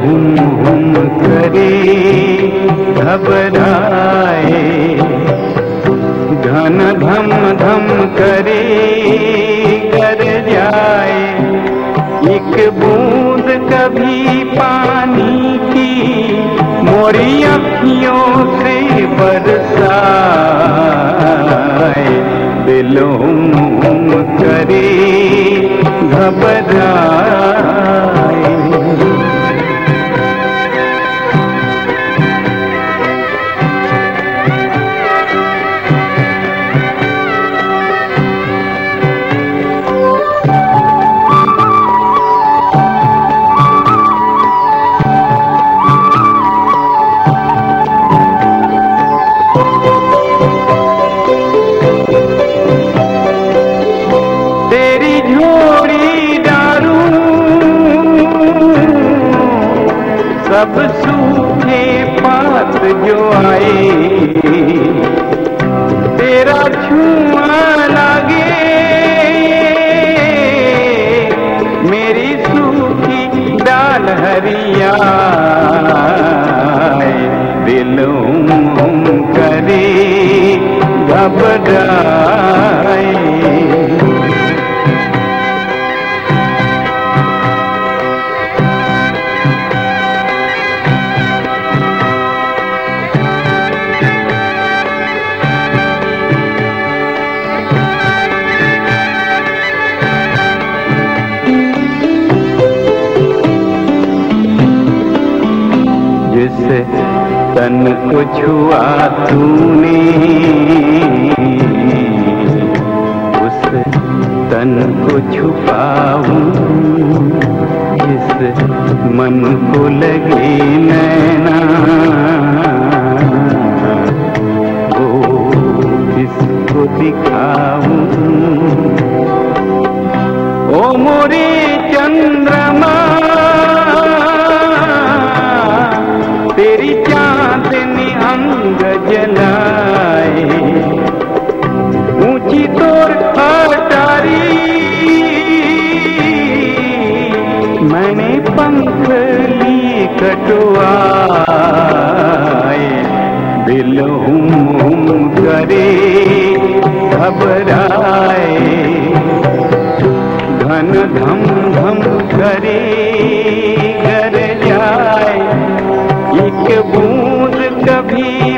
हुम हुम करे घबराए। घन धम धम करे कर जाए। एक बूंद कभी पानी की मोरी अखियों से बरसाए। दिल करे घबराए। सब सूखे पात जो आए। तेरा छुआ लागे। मेरी सूखी डाल हरिया। दिल करे घबराए तन को छुआ तूने। उस तन को छुपाऊं, जिस मन को लगे नैना। वो किसको दिखाऊँ मैंने पंख लिए कटवाए, दिल हुम हुम करे घबराए, घन धम धम करे घर जाए, एक बूंद कभी